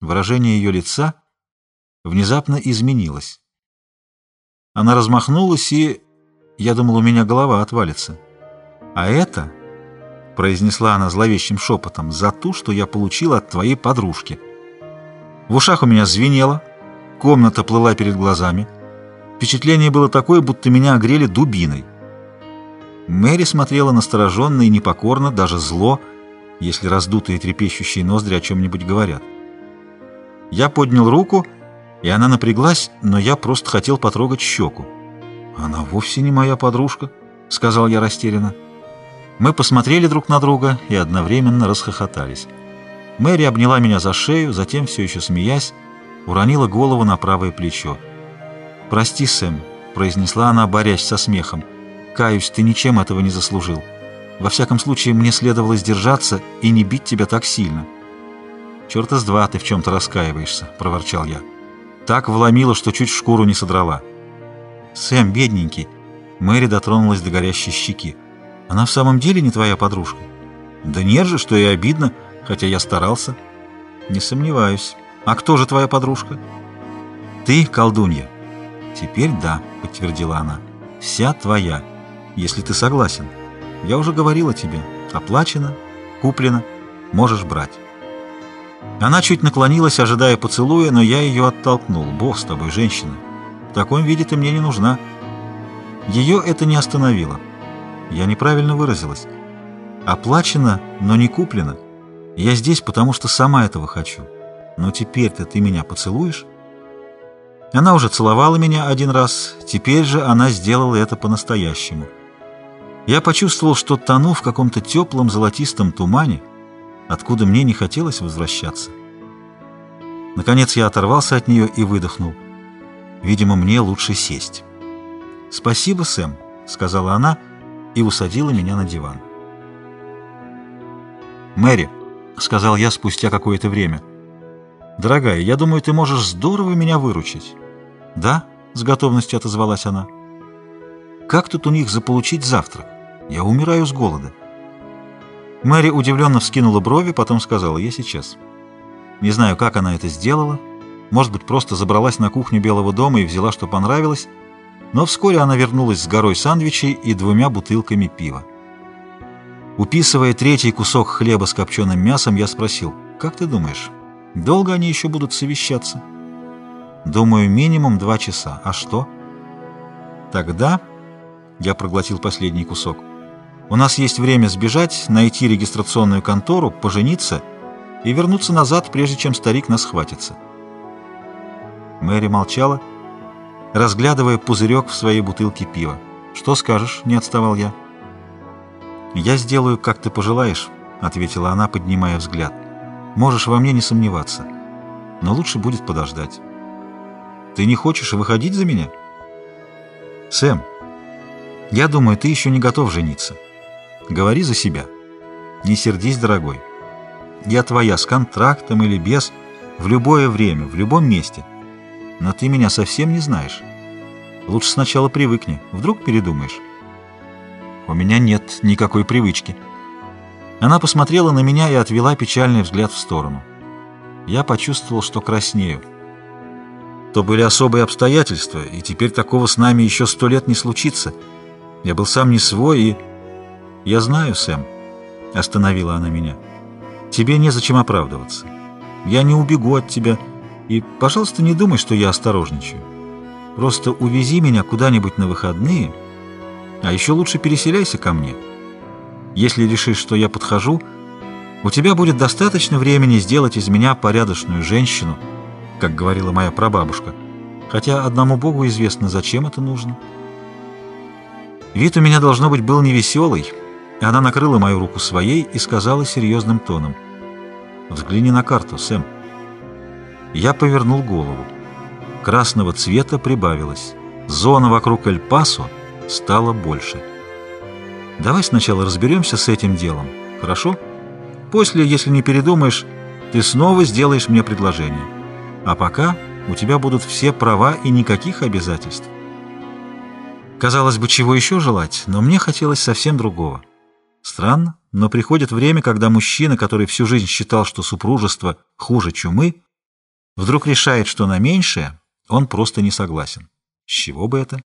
Выражение ее лица внезапно изменилось. Она размахнулась, и... Я думал, у меня голова отвалится. А это, — произнесла она зловещим шепотом, — за ту, что я получила от твоей подружки. В ушах у меня звенело, комната плыла перед глазами. Впечатление было такое, будто меня огрели дубиной. Мэри смотрела настороженно и непокорно, даже зло, если раздутые трепещущие ноздри о чем-нибудь говорят. Я поднял руку, и она напряглась, но я просто хотел потрогать щеку. «Она вовсе не моя подружка», — сказал я растерянно. Мы посмотрели друг на друга и одновременно расхохотались. Мэри обняла меня за шею, затем, все еще смеясь, уронила голову на правое плечо. «Прости, Сэм», — произнесла она, борясь со смехом. Каюсь, ты ничем этого не заслужил. Во всяком случае, мне следовало сдержаться и не бить тебя так сильно. «Черта с два ты в чем-то раскаиваешься», — проворчал я. Так вломила, что чуть шкуру не содрала. «Сэм, бедненький!» Мэри дотронулась до горящей щеки. «Она в самом деле не твоя подружка?» «Да нет же, что и обидно, хотя я старался». «Не сомневаюсь. А кто же твоя подружка?» «Ты, колдунья». «Теперь да», — подтвердила она. «Вся твоя» если ты согласен. Я уже говорила тебе. Оплачено, куплено, можешь брать. Она чуть наклонилась, ожидая поцелуя, но я ее оттолкнул. Бог с тобой, женщина. В таком виде ты мне не нужна. Ее это не остановило. Я неправильно выразилась. Оплачено, но не куплено. Я здесь, потому что сама этого хочу. Но теперь-то ты меня поцелуешь? Она уже целовала меня один раз, теперь же она сделала это по-настоящему. Я почувствовал, что тону в каком-то теплом золотистом тумане, откуда мне не хотелось возвращаться. Наконец я оторвался от нее и выдохнул. Видимо, мне лучше сесть. «Спасибо, Сэм», — сказала она и усадила меня на диван. «Мэри», — сказал я спустя какое-то время, — «дорогая, я думаю, ты можешь здорово меня выручить». «Да», — с готовностью отозвалась она. «Как тут у них заполучить завтрак?» Я умираю с голода. Мэри удивленно вскинула брови, потом сказала, я сейчас. Не знаю, как она это сделала. Может быть, просто забралась на кухню Белого дома и взяла, что понравилось. Но вскоре она вернулась с горой сандвичей и двумя бутылками пива. Уписывая третий кусок хлеба с копченым мясом, я спросил, «Как ты думаешь, долго они еще будут совещаться?» «Думаю, минимум два часа. А что?» «Тогда...» — я проглотил последний кусок. У нас есть время сбежать, найти регистрационную контору, пожениться и вернуться назад, прежде чем старик нас схватится. Мэри молчала, разглядывая пузырек в своей бутылке пива. «Что скажешь?» — не отставал я. «Я сделаю, как ты пожелаешь», — ответила она, поднимая взгляд. «Можешь во мне не сомневаться, но лучше будет подождать». «Ты не хочешь выходить за меня?» «Сэм, я думаю, ты еще не готов жениться». Говори за себя. Не сердись, дорогой. Я твоя с контрактом или без, в любое время, в любом месте. Но ты меня совсем не знаешь. Лучше сначала привыкни, вдруг передумаешь. У меня нет никакой привычки. Она посмотрела на меня и отвела печальный взгляд в сторону. Я почувствовал, что краснею. То были особые обстоятельства, и теперь такого с нами еще сто лет не случится. Я был сам не свой и... «Я знаю, Сэм», — остановила она меня. «Тебе незачем оправдываться. Я не убегу от тебя, и, пожалуйста, не думай, что я осторожничаю. Просто увези меня куда-нибудь на выходные, а еще лучше переселяйся ко мне. Если решишь, что я подхожу, у тебя будет достаточно времени сделать из меня порядочную женщину, как говорила моя прабабушка, хотя одному Богу известно, зачем это нужно». Вид у меня, должно быть, был невеселый, она накрыла мою руку своей и сказала серьезным тоном. «Взгляни на карту, Сэм». Я повернул голову. Красного цвета прибавилось. Зона вокруг Эль-Пасо стала больше. Давай сначала разберемся с этим делом, хорошо? После, если не передумаешь, ты снова сделаешь мне предложение. А пока у тебя будут все права и никаких обязательств. Казалось бы, чего еще желать, но мне хотелось совсем другого. Странно, но приходит время, когда мужчина, который всю жизнь считал, что супружество хуже чумы, Вдруг решает, что на меньшее он просто не согласен. С чего бы это?